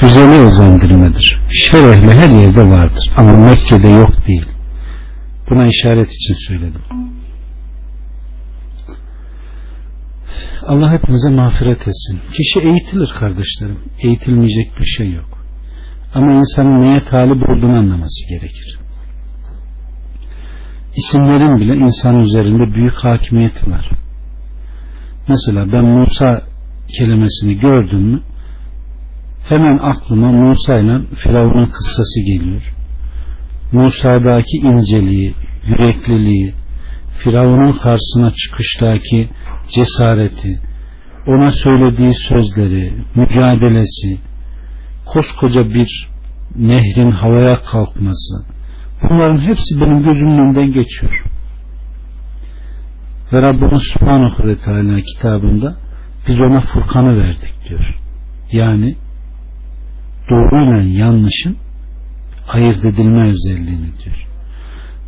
güzeli özendirmedir. Şerehli her yerde vardır ama Mekke'de yok değil. Buna işaret için söyledim. Allah hepimize mağfiret etsin. Kişi eğitilir kardeşlerim. Eğitilmeyecek bir şey yok. Ama insanın neye talip olduğunu anlaması gerekir. İsimlerin bile insan üzerinde büyük hakimiyeti var. Mesela ben Musa kelimesini gördüm mü hemen aklıma Musa ile Firavun'un kıssası geliyor. Musa'daki inceliği, yürekliliği, Firavun'un karşısına çıkıştaki cesareti, ona söylediği sözleri, mücadelesi, koskoca bir nehrin havaya kalkması, bunların hepsi benim gözümün önünden geçiyor. Ve Rabbimiz Subhanahu ve Teala kitabında biz ona Furkan'ı verdik diyor. Yani doğruyla yanlışın ayırt edilme özelliğini diyor.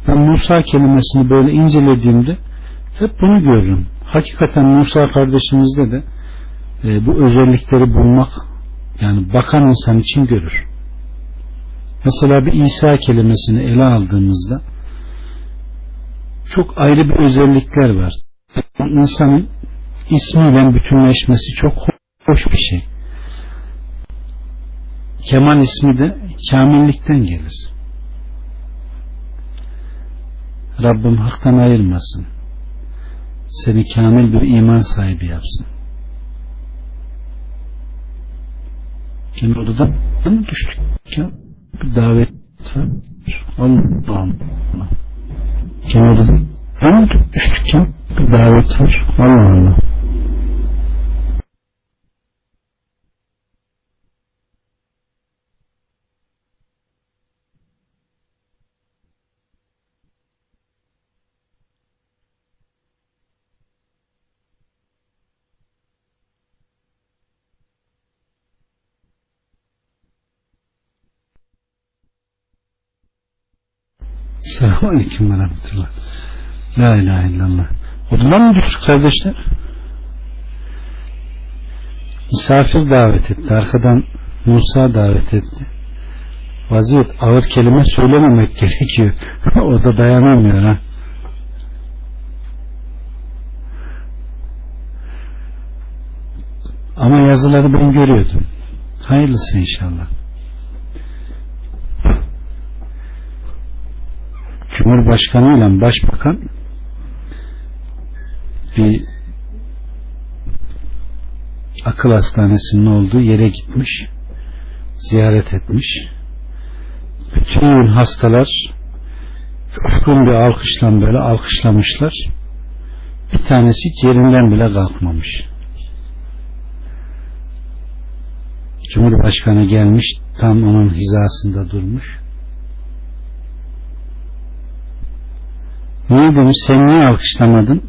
Ben Musa kelimesini böyle incelediğimde hep bunu görürüm. Hakikaten Musa kardeşimizde de e, bu özellikleri bulmak yani bakan insan için görür. Mesela bir İsa kelimesini ele aldığımızda çok ayrı bir özellikler var. İnsanın ismiyle bütünleşmesi çok hoş bir şey. Kemal ismi de kamillikten gelir. Rabbim haktan ayırmasın. Seni kamil bir iman sahibi yapsın. Yine odadan mı düştük? Bir davet var. Allah'ım. Yine odadan mı düştük? Bir davet var. Allah Allah. Selamun Aleyküm ve Rahmetullah. La ilahe illallah. Odadan mı düştük kardeşler? Misafir davet etti. Arkadan Musa davet etti. Vaziyet ağır kelime söylememek gerekiyor. o da dayanamıyor ha. Ama yazıları ben görüyordum. Hayırlısı inşallah. Cumhurbaşkanı ile Başbakan bir akıl hastanesinin olduğu yere gitmiş ziyaret etmiş. Bütün hastalar coşkun bir alkışla böyle alkışlamışlar. Bir tanesi hiç yerinden bile kalkmamış. Cumhurbaşkanı gelmiş tam onun hizasında durmuş Niye demiş sen niye alkışlamadın?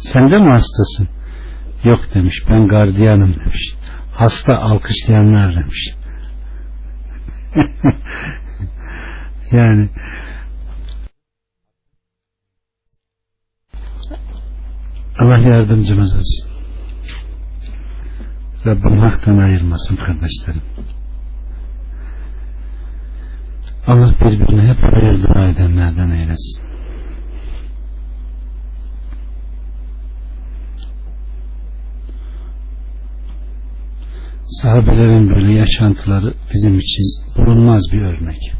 Sen de mi hastasın? Yok demiş ben gardiyanım demiş. Hasta alkışlayanlar demiş. yani Allah yardımcımız olsun. Rabbim haktan ayırmasın kardeşlerim. Allah birbirine hep hayır dua edenlerden eylesin. Sahabelerin böyle yaşantıları bizim için bulunmaz bir örnek.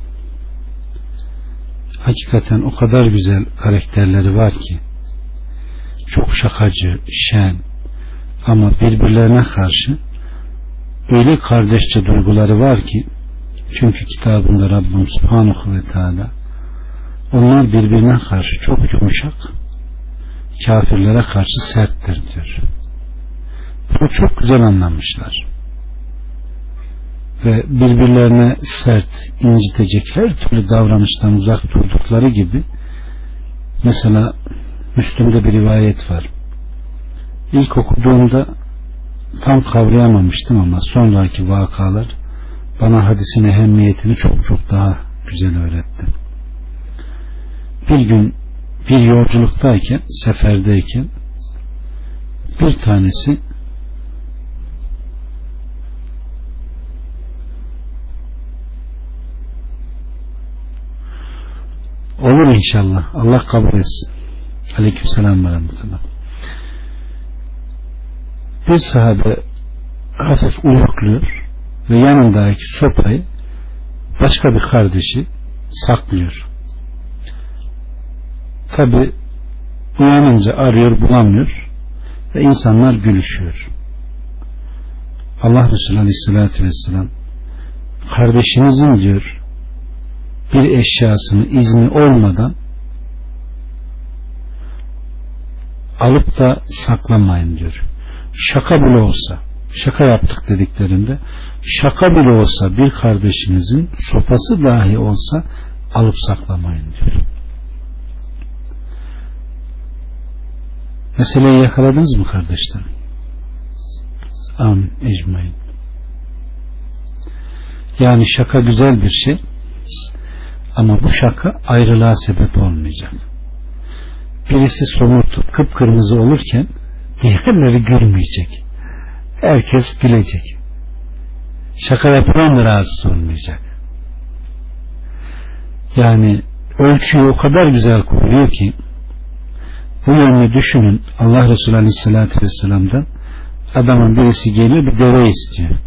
Hakikaten o kadar güzel karakterleri var ki çok şakacı, şen ama birbirlerine karşı öyle kardeşçe duyguları var ki çünkü kitabında Rabbim Subhanahu ve Teala onlar birbirine karşı çok yumuşak kafirlere karşı serttir diyor. Bunu çok güzel anlamışlar ve birbirlerine sert, incitecek her türlü davranıştan uzak durdukları gibi mesela Müslüm'de bir rivayet var. İlk okuduğumda tam kavrayamamıştım ama sonraki vakalar bana hadisin ehemmiyetini çok çok daha güzel öğretti. Bir gün bir yolculuktayken, seferdeyken bir tanesi Olur inşallah. Allah kabul etsin. Aleyküm selam ve rahmetullah. Bir sahabe hafif uyukluyor ve yanındaki sopayı başka bir kardeşi saklıyor. Tabi uyanınca arıyor bulamıyor ve insanlar gülüşüyor. Allah Resulü Aleyhisselatü Vesselam kardeşinizin diyor bir eşyasını izni olmadan alıp da saklamayın diyor. Şaka bile olsa şaka yaptık dediklerinde şaka bile olsa bir kardeşinizin sopası dahi olsa alıp saklamayın diyor. Meseleyi yakaladınız mı kardeşlerim? Am ecmain. Yani şaka güzel bir şey ama bu şaka ayrılığa sebep olmayacak. Birisi somurtup kıpkırmızı olurken diğerleri gülmeyecek. Herkes gülecek. Şaka yapılan da rahatsız olmayacak. Yani ölçüyü o kadar güzel koruyor ki bu yönünü düşünün Allah Resulü Aleyhisselatü Vesselam'dan adamın birisi geliyor bir deve istiyor.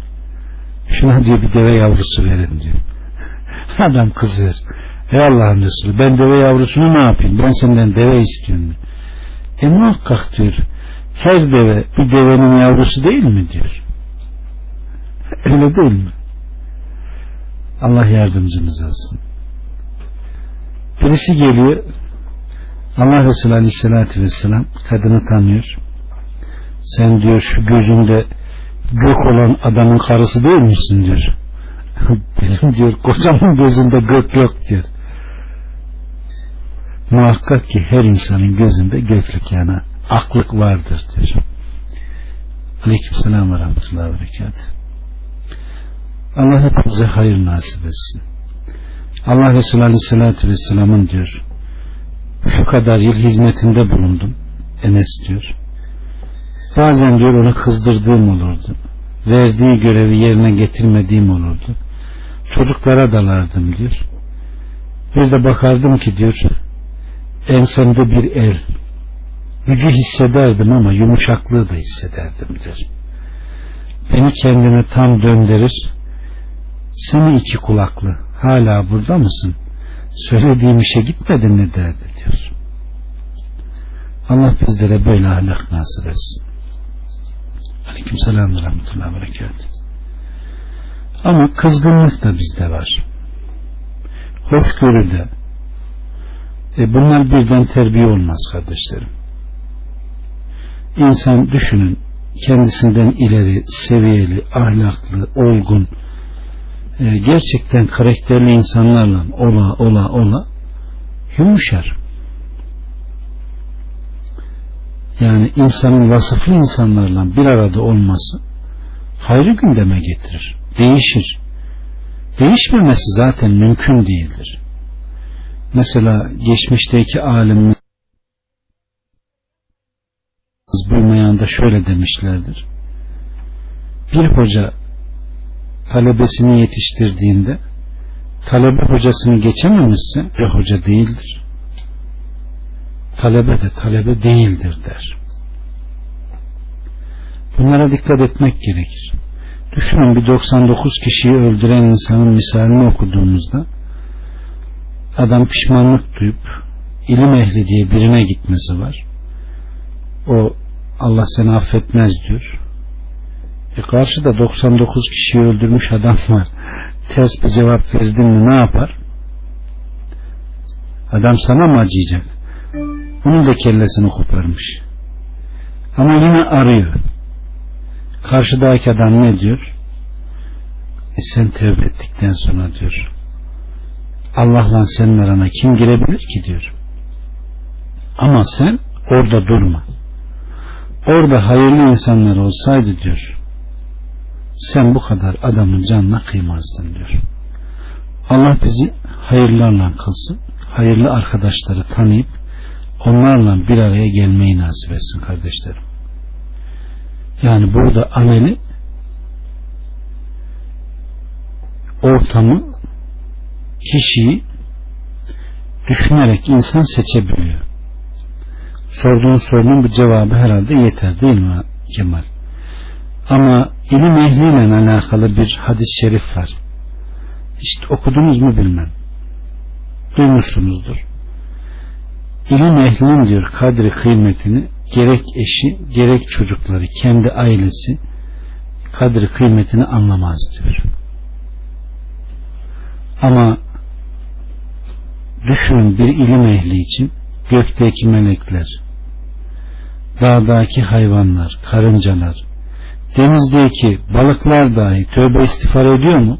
Şuna diyor bir deve yavrusu verin diyor. Adam kızıyor. Ey Allah'ın Resulü ben deve yavrusunu ne yapayım? Ben senden deve istiyorum. E muhakkak diyor. Her deve bir devenin yavrusu değil mi diyor. Öyle değil mi? Allah yardımcımız olsun. Birisi geliyor Allah Resulü Aleyhisselatü Vesselam kadını tanıyor. Sen diyor şu gözünde gök olan adamın karısı değil misin diyor. Benim diyor kocamın gözünde gök yok diyor. Muhakkak ki her insanın gözünde göklük yani aklık vardır diyor. Aleyküm selam ve rahmetullahi ve berekat. Allah hepimize hayır nasip etsin. Allah Resulü Aleyhisselatü Vesselam'ın diyor şu kadar yıl hizmetinde bulundum. Enes diyor. Bazen diyor onu kızdırdığım olurdu. Verdiği görevi yerine getirmediğim olurdu. Çocuklara dalardım diyor. Bir de bakardım ki diyor ensemde bir el. Gücü hissederdim ama yumuşaklığı da hissederdim diyor. Beni kendine tam döndürür. Seni iki kulaklı hala burada mısın? Söylediğim işe gitmedin mi derdi diyor. Allah bizlere böyle ahlak nasip etsin. Aleyküm selam ve rahmetullahi. Ama kızgınlık da bizde var. Hoşgörü de. E bunlar birden terbiye olmaz kardeşlerim. İnsan düşünün kendisinden ileri, seviyeli, ahlaklı, olgun, e, gerçekten karakterli insanlarla ola ola ola yumuşar. Yani insanın vasıflı insanlarla bir arada olması hayrı gündeme getirir. Değişir. Değişmemesi zaten mümkün değildir. Mesela geçmişteki alimimiz bulmayanda şöyle demişlerdir. Bir hoca talebesini yetiştirdiğinde talebe hocasını geçememişse hoca hoca değildir. Talebe de talebe değildir der. Bunlara dikkat etmek gerekir. Düşünün bir 99 kişiyi öldüren insanın misalini okuduğumuzda adam pişmanlık duyup ilim ehli diye birine gitmesi var. O Allah seni affetmez diyor. E karşıda 99 kişiyi öldürmüş adam var. Ters bir cevap verdin mi ne yapar? Adam sana mı acıyacak? Onun da kellesini koparmış. Ama yine arıyor. Karşıdaki adam ne diyor? E sen tövbe ettikten sonra diyor. Allah'la senin arana kim girebilir ki diyor. Ama sen orada durma. Orada hayırlı insanlar olsaydı diyor sen bu kadar adamın canına kıymazdın diyor. Allah bizi hayırlarla kılsın. Hayırlı arkadaşları tanıyıp onlarla bir araya gelmeyi nasip etsin kardeşlerim. Yani burada ameli ortamı kişiyi düşünerek insan seçebiliyor. Sorduğun sorunun bu cevabı herhalde yeter değil mi Kemal? Ama ilim ehliyle alakalı bir hadis-i şerif var. İşte okudunuz mu bilmem. Duymuşsunuzdur. İlim ehlinin diyor kadri kıymetini gerek eşi gerek çocukları kendi ailesi kadri kıymetini anlamaz diyor. Ama düşünün bir ilim ehli için gökteki melekler, dağdaki hayvanlar, karıncalar, denizdeki balıklar dahi tövbe istiğfar ediyor mu?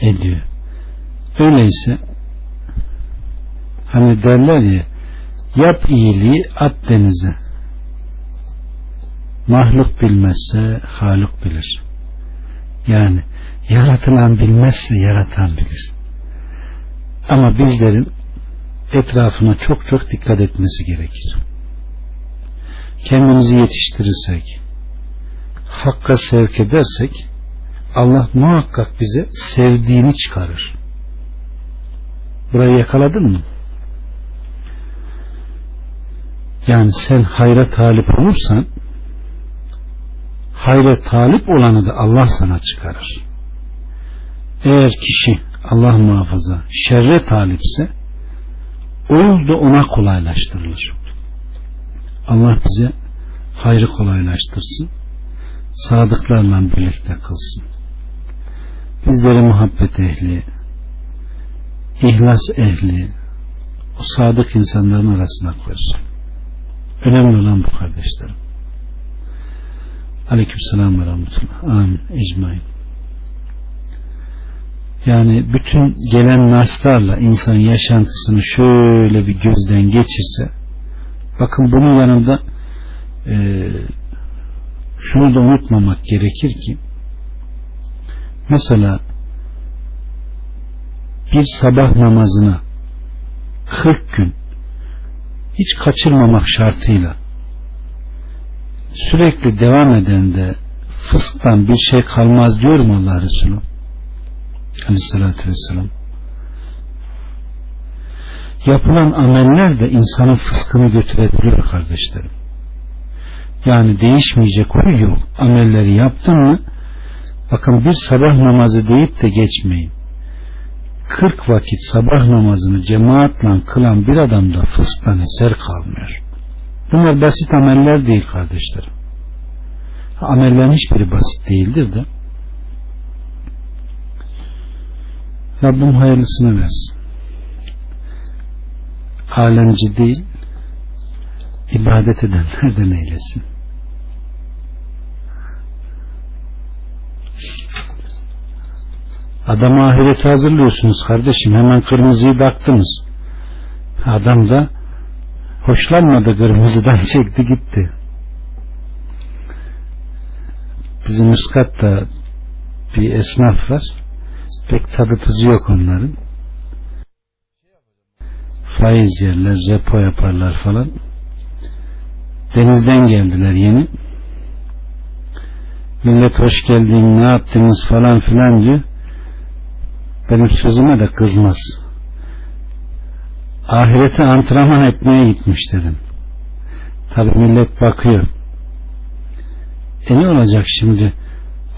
Ediyor. Öyleyse hani derler ya yap iyiliği at denize. Mahluk bilmezse haluk bilir. Yani yaratılan bilmezse yaratan bilir. Ama bizlerin etrafına çok çok dikkat etmesi gerekir. Kendimizi yetiştirirsek hakka sevk edersek Allah muhakkak bize sevdiğini çıkarır. Burayı yakaladın mı yani sen hayra talip olursan hayra talip olanı da Allah sana çıkarır. Eğer kişi Allah muhafaza şerre talipse o da ona kolaylaştırılır. Allah bize hayrı kolaylaştırsın. Sadıklarla birlikte kılsın. Bizleri muhabbet ehli, ihlas ehli, o sadık insanların arasına koysun. Önemli olan bu kardeşlerim. Aleyküm selam ve rahmetullah. Amin. Ecmain. Yani bütün gelen naslarla insan yaşantısını şöyle bir gözden geçirse bakın bunun yanında e, şunu da unutmamak gerekir ki mesela bir sabah namazına 40 gün hiç kaçırmamak şartıyla sürekli devam eden de fısktan bir şey kalmaz diyor mu Allah Resulü? Aleyhissalatü vesselam. Yapılan ameller de insanın fıskını götürebilir kardeşlerim. Yani değişmeyecek yok amelleri yaptın mı? Bakın bir sabah namazı deyip de geçmeyin 40 vakit sabah namazını cemaatle kılan bir adamda fısktan eser kalmıyor. Bunlar basit ameller değil kardeşlerim. Amellerin hiçbiri basit değildir de Rabbim hayırlısını versin. Alemci değil ibadet edenlerden eylesin. Adamı ahirete hazırlıyorsunuz kardeşim. Hemen kırmızıyı taktınız. Adam da hoşlanmadı kırmızıdan çekti gitti. Bizim Üskat'ta bir esnaf var. Pek tadı tuzu yok onların. Faiz yerler, repo yaparlar falan. Denizden geldiler yeni. Millet hoş geldin, ne yaptınız falan filan diyor benim sözüme de kızmaz. Ahirete antrenman etmeye gitmiş dedim. Tabi millet bakıyor. E ne olacak şimdi?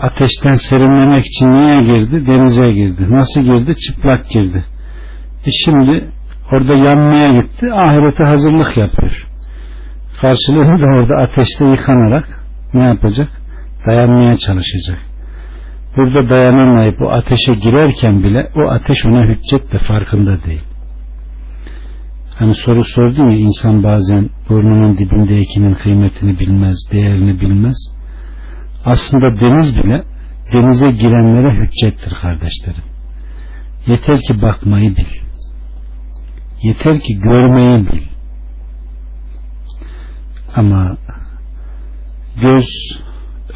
Ateşten serinlemek için niye girdi? Denize girdi. Nasıl girdi? Çıplak girdi. E şimdi orada yanmaya gitti. Ahirete hazırlık yapıyor. Karşılığını da orada ateşte yıkanarak ne yapacak? Dayanmaya çalışacak burada dayanamayıp o ateşe girerken bile o ateş ona hüccet de farkında değil. Hani soru sordu ya insan bazen burnunun dibindekinin kıymetini bilmez, değerini bilmez. Aslında deniz bile denize girenlere hüccettir kardeşlerim. Yeter ki bakmayı bil. Yeter ki görmeyi bil. Ama göz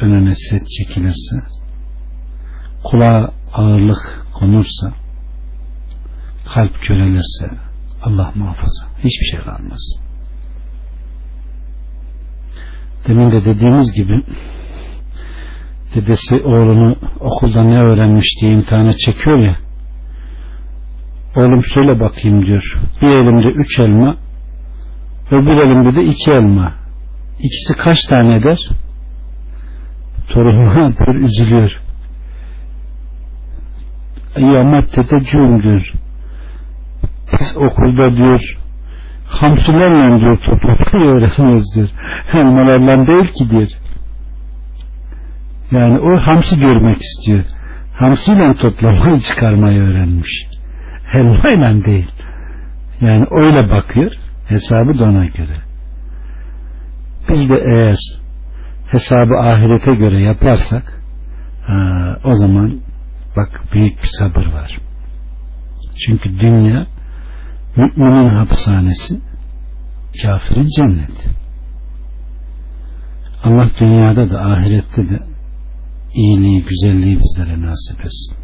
önüne set çekilirse kulağa ağırlık konursa kalp körelirse Allah muhafaza hiçbir şey kalmaz. Demin de dediğimiz gibi dedesi oğlunu okulda ne öğrenmiş diye imtihana çekiyor ya oğlum söyle bakayım diyor. Bir elimde üç elma öbür elimde de iki elma. İkisi kaç tane eder? Torununa diyor üzülüyor ama dedeciğim diyor biz okulda diyor hamsilerle diyor toplamayı öğreniyoruz diyor elmalarla değil ki diyor yani o hamsi görmek istiyor. Hamsiyle toplamayı çıkarmayı öğrenmiş. Helvayla değil. Yani öyle bakıyor. Hesabı da ona göre. Biz de eğer hesabı ahirete göre yaparsak ha, o zaman bak büyük bir sabır var. Çünkü dünya müminin hapishanesi kafirin cenneti. Allah dünyada da ahirette de iyiliği, güzelliği bizlere nasip etsin.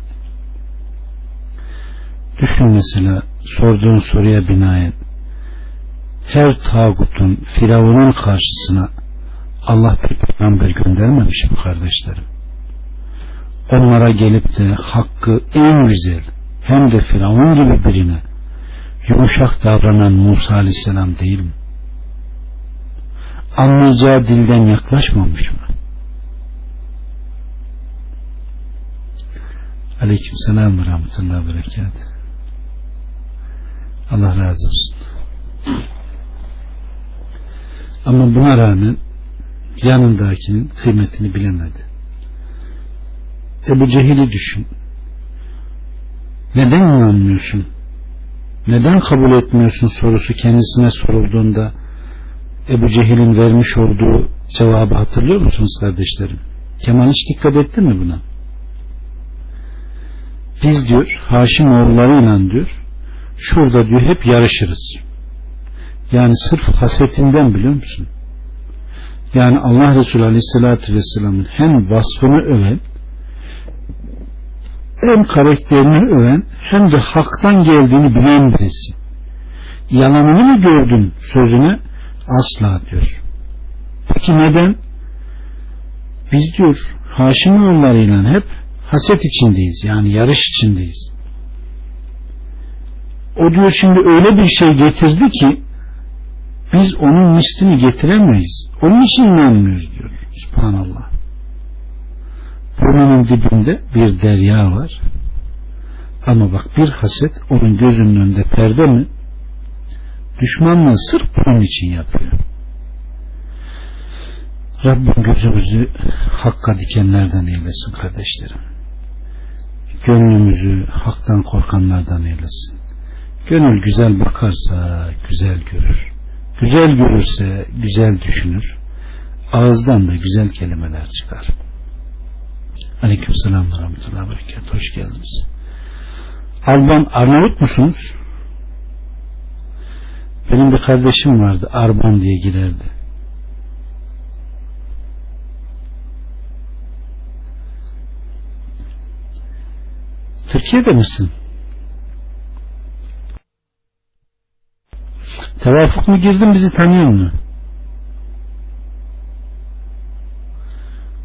Düşün mesela sorduğun soruya binaen her tağutun, firavunun karşısına Allah bir peygamber göndermemiş mi kardeşlerim? Onlara gelip de hakkı en güzel hem de firavun gibi birine yumuşak davranan Musa aleyhisselam değil mi? Anlayacağı dilden yaklaşmamış mı? Aleyküm selam ve rahmetullahi ve. Allah razı olsun. Ama buna rağmen yanındakinin kıymetini bilemedi. Ebu Cehil'i düşün. Neden inanmıyorsun? Neden kabul etmiyorsun sorusu kendisine sorulduğunda Ebu Cehil'in vermiş olduğu cevabı hatırlıyor musunuz kardeşlerim? Kemal hiç dikkat etti mi buna? biz diyor Haşim oğullarıyla diyor şurada diyor hep yarışırız. Yani sırf hasetinden biliyor musun? Yani Allah Resulü Aleyhisselatü Vesselam'ın hem vasfını öven hem karakterini öven hem de haktan geldiğini bilen birisi. Yalanını mı gördün sözüne? Asla diyor. Peki neden? Biz diyor Haşim oğullarıyla hep haset içindeyiz. Yani yarış içindeyiz. O diyor şimdi öyle bir şey getirdi ki biz onun mislini getiremeyiz. Onun için inanmıyoruz diyor. Subhanallah. Burnunun dibinde bir derya var. Ama bak bir haset onun gözünün önünde perde mi? Düşmanlığı sırf bunun için yapıyor. Rabbim gözümüzü hakka dikenlerden eylesin kardeşlerim gönlümüzü haktan korkanlardan eylesin. Gönül güzel bakarsa güzel görür. Güzel görürse güzel düşünür. Ağızdan da güzel kelimeler çıkar. Aleyküm selam ve rahmetullahi berekat. Hoş geldiniz. Alban Arnavut musunuz? Benim bir kardeşim vardı. Arban diye girerdi. Türkiye'de misin? Tevafuk mu girdin bizi tanıyor mu?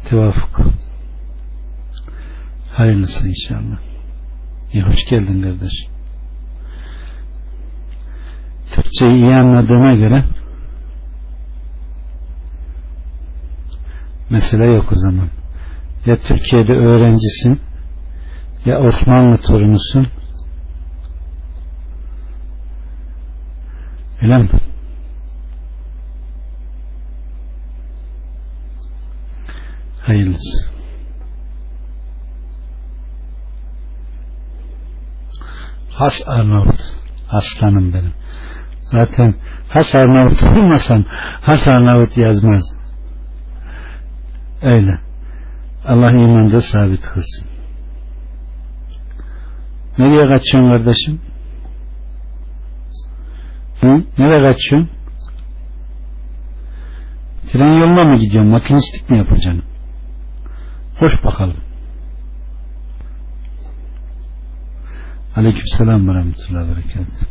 Tevafuk. Hayırlısı inşallah. İyi hoş geldin kardeş. Türkçeyi iyi anladığıma göre mesele yok o zaman. Ya Türkiye'de öğrencisin ya Osmanlı torunusun öyle mi? Hayırlısı. Has Arnavut. Aslanım benim. Zaten Has Arnavut olmasam Has Arnavut yazmaz. Öyle. Allah imanda sabit kılsın. Nereye kaçıyorsun kardeşim? Hı? Nereye kaçıyorsun? Tren yoluna mı gidiyorsun? Makinistlik mi yapacaksın? Hoş bakalım. Aleykümselam ve rahmetullahi ve.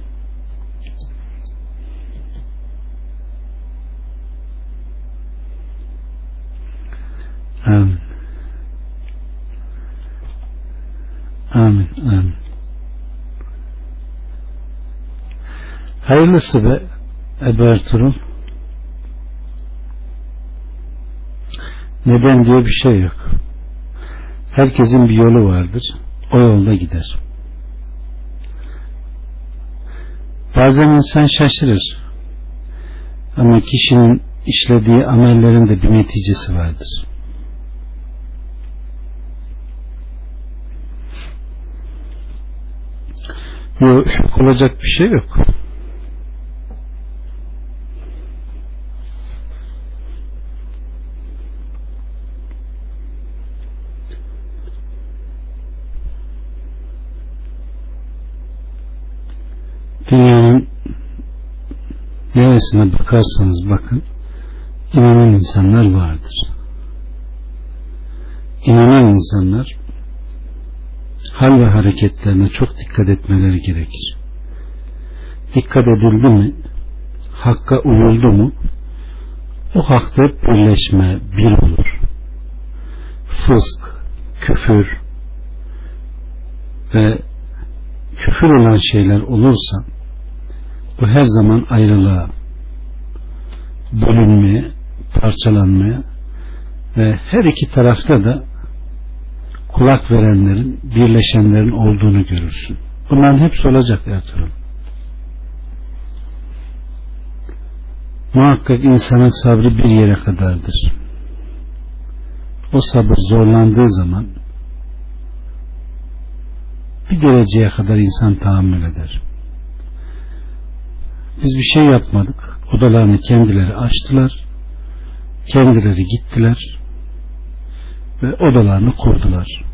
Amin. Amin. Amin. Hayırlısı be Ebu Ertuğrul. Neden diye bir şey yok. Herkesin bir yolu vardır. O yolda gider. Bazen insan şaşırır. Ama kişinin işlediği amellerin de bir neticesi vardır. Yok şok olacak bir şey yok. Neresine bakarsanız bakın inanan insanlar vardır. İnanan insanlar hal ve hareketlerine çok dikkat etmeleri gerekir. Dikkat edildi mi, hakka uyuldu mu, o hakta birleşme, bir olur. Fısk, küfür ve küfür olan şeyler olursa bu her zaman ayrılığa, bölünmeye, parçalanmaya ve her iki tarafta da kulak verenlerin, birleşenlerin olduğunu görürsün. Bunların hepsi olacak Ertuğrul. Muhakkak insanın sabrı bir yere kadardır. O sabır zorlandığı zaman bir dereceye kadar insan tahammül eder. Biz bir şey yapmadık. Odalarını kendileri açtılar. Kendileri gittiler ve odalarını kurdular.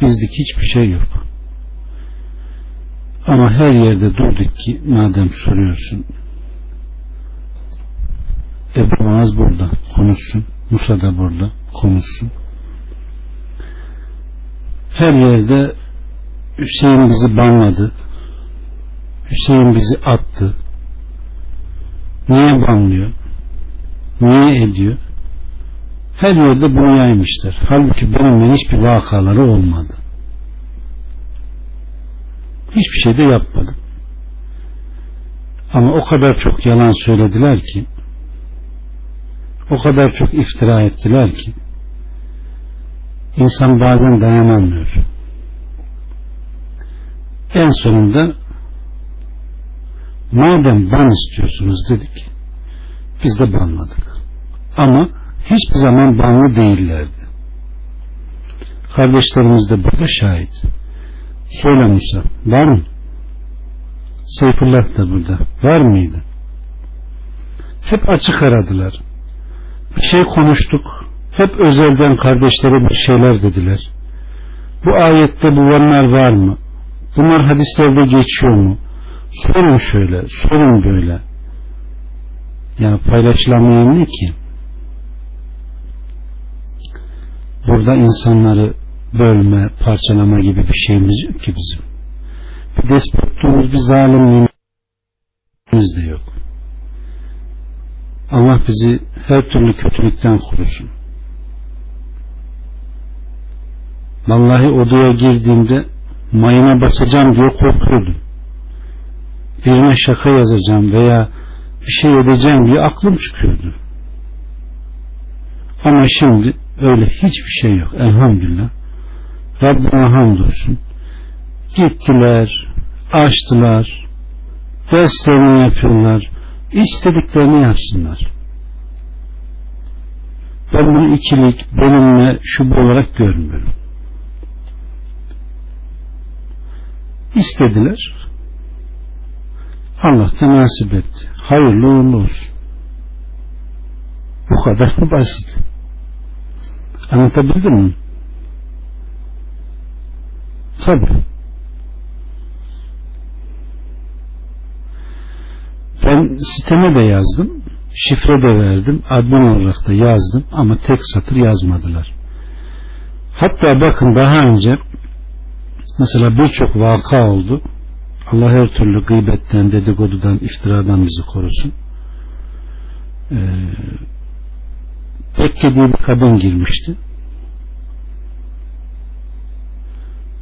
Bizlik hiçbir şey yok. Ama her yerde durduk ki madem soruyorsun Ebu Muaz burada konuşsun. Musa da burada konuşsun. Her yerde Hüseyin bizi banladı. Hüseyin bizi attı. Niye banlıyor? Niye ediyor? Her yerde bunu yaymışlar. Halbuki benimle hiçbir vakaları olmadı. Hiçbir şey de yapmadım. Ama o kadar çok yalan söylediler ki o kadar çok iftira ettiler ki insan bazen dayanamıyor. En sonunda madem ban istiyorsunuz dedik biz de banladık. Ama hiçbir zaman banlı değillerdi. Kardeşlerimiz de burada şahit. Söyle Musa, var mı? Seyfullah da burada. Var mıydı? Hep açık aradılar. Bir şey konuştuk. Hep özelden kardeşlere bir şeyler dediler. Bu ayette bu vanlar var mı? Bunlar hadislerde geçiyor mu? Sorun şöyle, sorun böyle. Yani paylaşılamayan ne ki? Burada insanları bölme, parçalama gibi bir şeyimiz yok ki bizim. Bir despotluğumuz, bir zalimliğimiz de yok. Allah bizi her türlü kötülükten korusun. Vallahi odaya girdiğimde mayına basacağım diye korkuyordum. Birine şaka yazacağım veya bir şey edeceğim diye aklım çıkıyordu. Ama şimdi öyle hiçbir şey yok. Elhamdülillah. Rabbime hamdolsun. Gittiler, açtılar, derslerini yapıyorlar, istediklerini yapsınlar. Ben bunu ikilik, bölünme, şubu olarak görmüyorum. İstediler. Allah da nasip etti. Hayırlı uğurlu olsun. Bu kadar mı basit? Anlatabildim mi? Tabi. Ben siteme de yazdım. Şifre de verdim. Admin olarak da yazdım. Ama tek satır yazmadılar. Hatta bakın daha önce mesela birçok vaka oldu. Allah her türlü gıybetten, dedikodudan, iftiradan bizi korusun. Ee, Bekke diye bir kadın girmişti.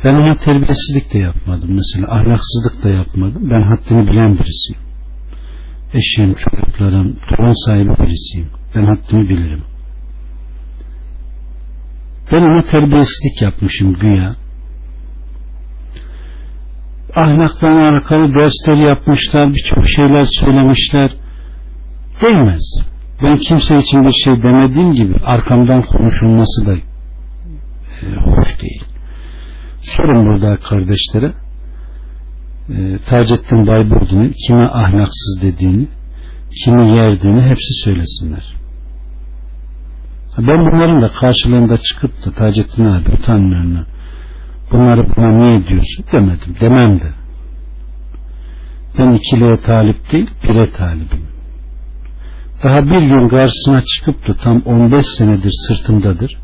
Ben ona terbiyesizlik de yapmadım. Mesela ahlaksızlık da yapmadım. Ben haddini bilen birisiyim. Eşim, çocuklarım, torun sahibi birisiyim. Ben haddimi bilirim. Ben ona terbiyesizlik yapmışım güya. Ahlakla alakalı dersler yapmışlar, birçok şeyler söylemişler. Değmez. Ben kimse için bir şey demediğim gibi arkamdan konuşulması da e, hoş değil. Sorun burada kardeşlere e, Taceddin Bayburdu'nun kime ahlaksız dediğini, kimi yerdiğini hepsi söylesinler. Ben bunların da karşılığında çıkıp da Taceddin abi utanmıyorum. Bunları buna niye diyorsun demedim. Demem de. Ben ikiliye talip değil, bire talibim. Daha bir gün karşısına çıkıp da tam 15 senedir sırtımdadır.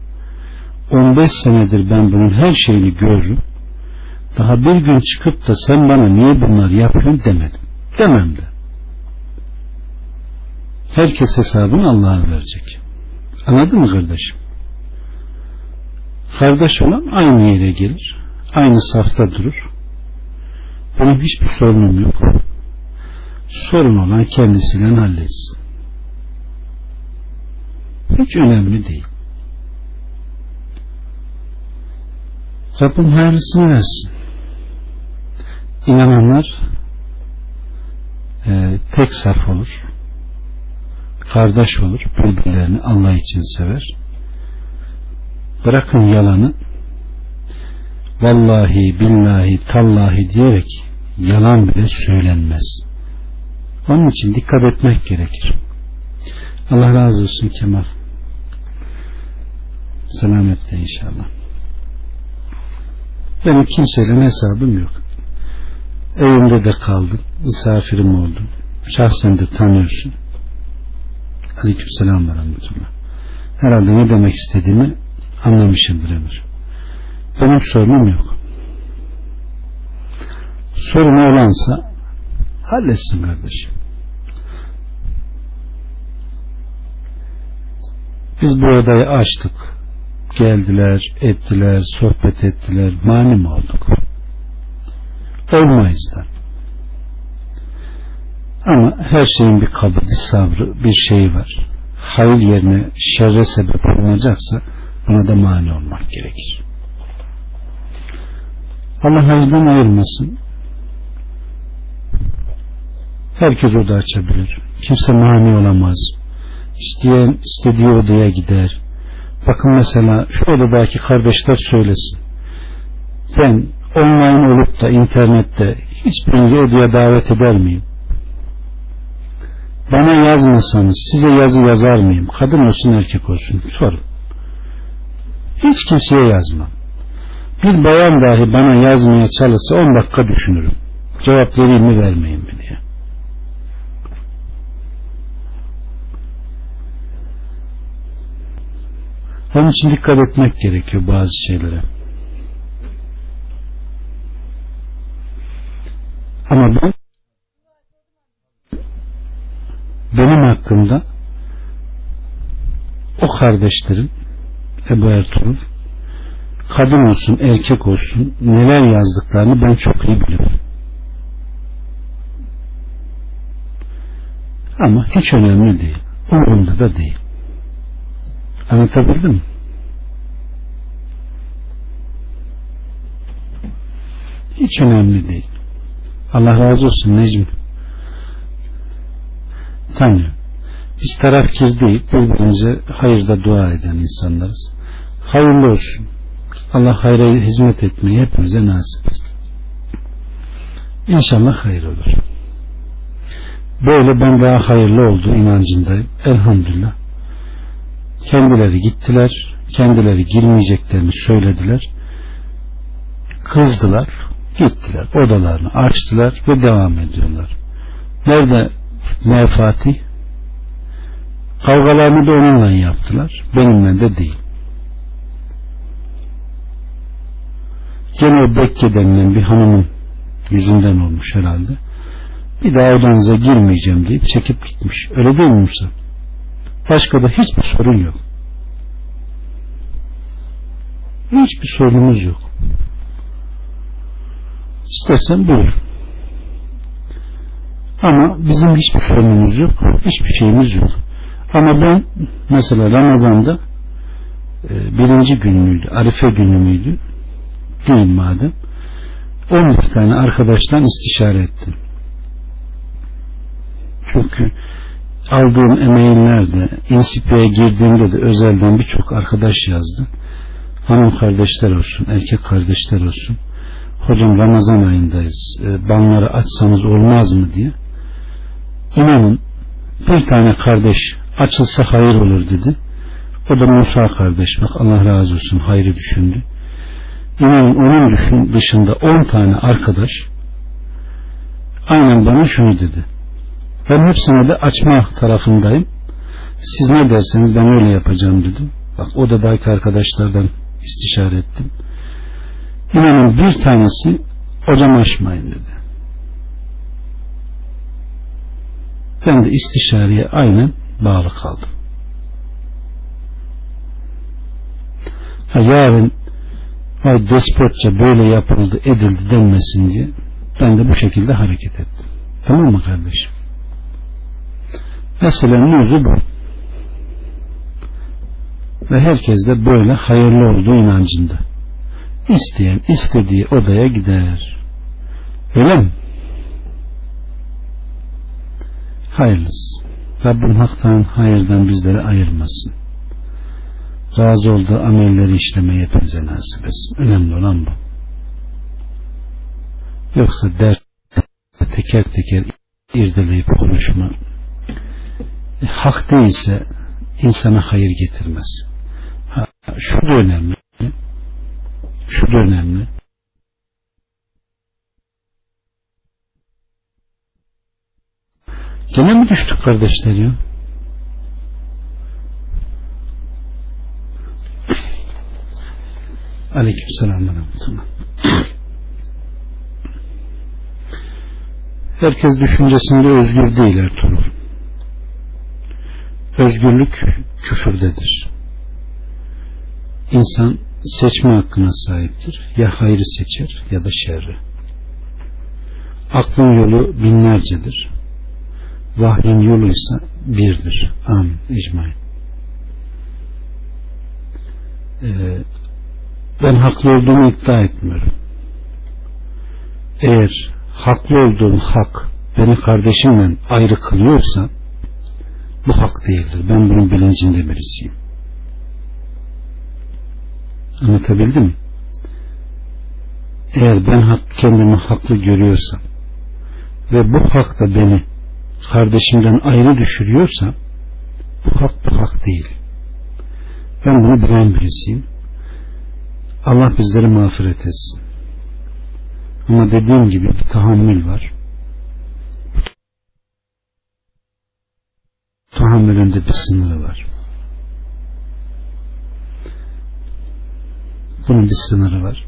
15 senedir ben bunun her şeyini görürüm. Daha bir gün çıkıp da sen bana niye bunları yapıyorsun demedim. Demem de. Herkes hesabını Allah'a verecek. Anladın mı kardeşim? Kardeş olan aynı yere gelir. Aynı safta durur. Benim hiçbir sorunum yok. Sorun olan kendisiyle halletsin. Hiç önemli değil. Rabbim hayırlısını versin. İnananlar e, tek saf olur. Kardeş olur. Birbirlerini Allah için sever. Bırakın yalanı vallahi billahi tallahi diyerek yalan bile söylenmez. Onun için dikkat etmek gerekir. Allah razı olsun Kemal. Selametle inşallah. Benim kimseyle hesabım yok. Evimde de kaldım. Misafirim oldum. Şahsen de tanıyorsun. Aleyküm selam ve rahmetullah. Herhalde ne demek istediğimi anlamışımdır Emir. Benim sorunum yok. Sorun olansa halletsin kardeşim. Biz bu odayı açtık. Geldiler, ettiler, sohbet ettiler. Mani mi olduk? Olmayız da. Ama her şeyin bir kabı, bir sabrı, bir şeyi var. Hayır yerine şerre sebep olunacaksa buna da mani olmak gerekir. Allah hayırdan ayırmasın. Herkes oda açabilir. Kimse mani olamaz. İsteyen istediği odaya gider. Bakın mesela şu odadaki kardeşler söylesin. Ben online olup da internette hiçbirinizi odaya davet eder miyim? Bana yazmasanız size yazı yazar mıyım? Kadın olsun erkek olsun sorun. Hiç kimseye yazmam. Bir bayan dahi bana yazmaya çalışsa 10 dakika düşünürüm. Cevap vereyim mi vermeyeyim mi diye. Onun için dikkat etmek gerekiyor bazı şeylere. Ama ben benim hakkımda o kardeşlerin Ebu Ertuğrul kadın olsun erkek olsun neler yazdıklarını ben çok iyi bilirim. Ama hiç önemli değil. Umurumda da değil. Anlatabildim mi? Hiç önemli değil. Allah razı olsun Necmi. Tanrım. Biz tarafkir değil, birbirimize hayırda dua eden insanlarız. Hayırlı olsun. Allah hayra hizmet etmeyi hepimize nasip etsin. İnşallah hayır olur. Böyle ben daha hayırlı olduğu inancındayım. Elhamdülillah. Kendileri gittiler. Kendileri girmeyeceklerini söylediler. Kızdılar. Gittiler. Odalarını açtılar ve devam ediyorlar. Nerede menfaati? Kavgalarını da onunla yaptılar. Benimle de değil. Gene o Bekke denilen bir hanımın yüzünden olmuş herhalde. Bir daha odanıza girmeyeceğim deyip çekip gitmiş. Öyle değil mi Musa? Başka da hiçbir sorun yok. Hiçbir sorunumuz yok. İstersen buyur. Ama bizim hiçbir sorunumuz yok. Hiçbir şeyimiz yok. Ama ben mesela Ramazan'da e, birinci gün müydü? Arife günü müydü? Değil madem. 12 tane arkadaştan istişare ettim. Çünkü aldığım emeğinlerde insipiye girdiğimde de özelden birçok arkadaş yazdı. Hanım kardeşler olsun, erkek kardeşler olsun. Hocam Ramazan ayındayız. E, banları açsanız olmaz mı diye. İnanın bir tane kardeş açılsa hayır olur dedi. O da Musa kardeş bak Allah razı olsun hayrı düşündü. İnanın onun dışında 10 tane arkadaş aynen bana şunu dedi. Ben hepsine de açma tarafındayım. Siz ne derseniz ben öyle yapacağım dedim. Bak odadaki arkadaşlardan istişare ettim. İnanın bir tanesi hocam açmayın dedi. Ben de istişareye aynen bağlı kaldım. Ha, yarın vay despotça böyle yapıldı edildi denmesin diye ben de bu şekilde hareket ettim. Tamam mı kardeşim? Meselenin özü bu. Ve herkes de böyle hayırlı olduğu inancında. İsteyen istediği odaya gider. Öyle mi? Hayırlısı. Rabbim haktan hayırdan bizleri ayırmasın. Razı olduğu amelleri işlemeye hepimize nasip etsin. Önemli olan bu. Yoksa der teker teker irdeleyip konuşma e, hak değilse insana hayır getirmez. Ha, şu da önemli. Şu da önemli. Gene mi düştük kardeşler ya? Aleyküm selam Herkes düşüncesinde özgür değil Ertuğrul. Özgürlük küfürdedir. İnsan seçme hakkına sahiptir. Ya hayrı seçer ya da şerri. Aklın yolu binlercedir. Vahyin yolu ise birdir. Amin. İcmain. Ee, ben haklı olduğumu iddia etmiyorum. Eğer haklı olduğum hak beni kardeşimle ayrı kılıyorsa bu hak değildir. Ben bunun bilincinde birisiyim. Anlatabildim mi? Eğer ben kendimi haklı görüyorsam ve bu hak da beni kardeşimden ayrı düşürüyorsa bu hak bu hak değil. Ben bunu bilen birisiyim. Allah bizleri mağfiret etsin. Ama dediğim gibi bir tahammül var. Tahammülünde bir sınırı var. Bunun bir sınırı var.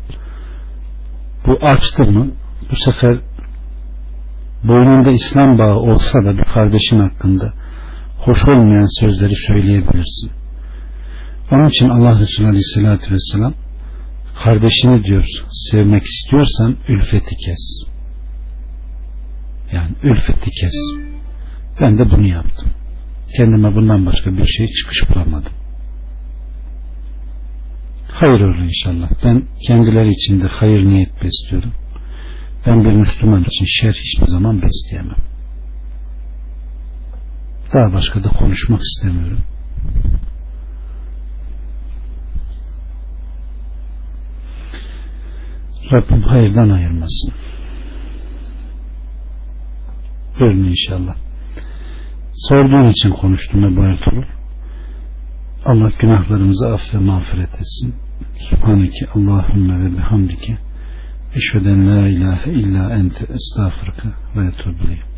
Bu açtı mı bu sefer boynunda İslam bağı olsa da bir kardeşin hakkında hoş olmayan sözleri söyleyebilirsin. Onun için Allah Resulü Aleyhisselatü Vesselam kardeşini diyor sevmek istiyorsan ülfeti kes. Yani ülfeti kes. Ben de bunu yaptım. Kendime bundan başka bir şey çıkış bulamadım. Hayır olur inşallah. Ben kendileri için de hayır niyet besliyorum. Ben bir Müslüman için şer hiçbir zaman besleyemem. Daha başka da konuşmak istemiyorum. Rabbim hayırdan ayırmasın. Buyurun inşallah. Sorduğun için konuştum Ebu Ertuğrul. Allah günahlarımızı af ve mağfiret etsin. Subhaneke Allahümme ve bihamdike eşheden la ilahe illa ente estağfurke ve etubuleyim.